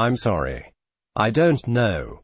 I'm sorry. I don't know.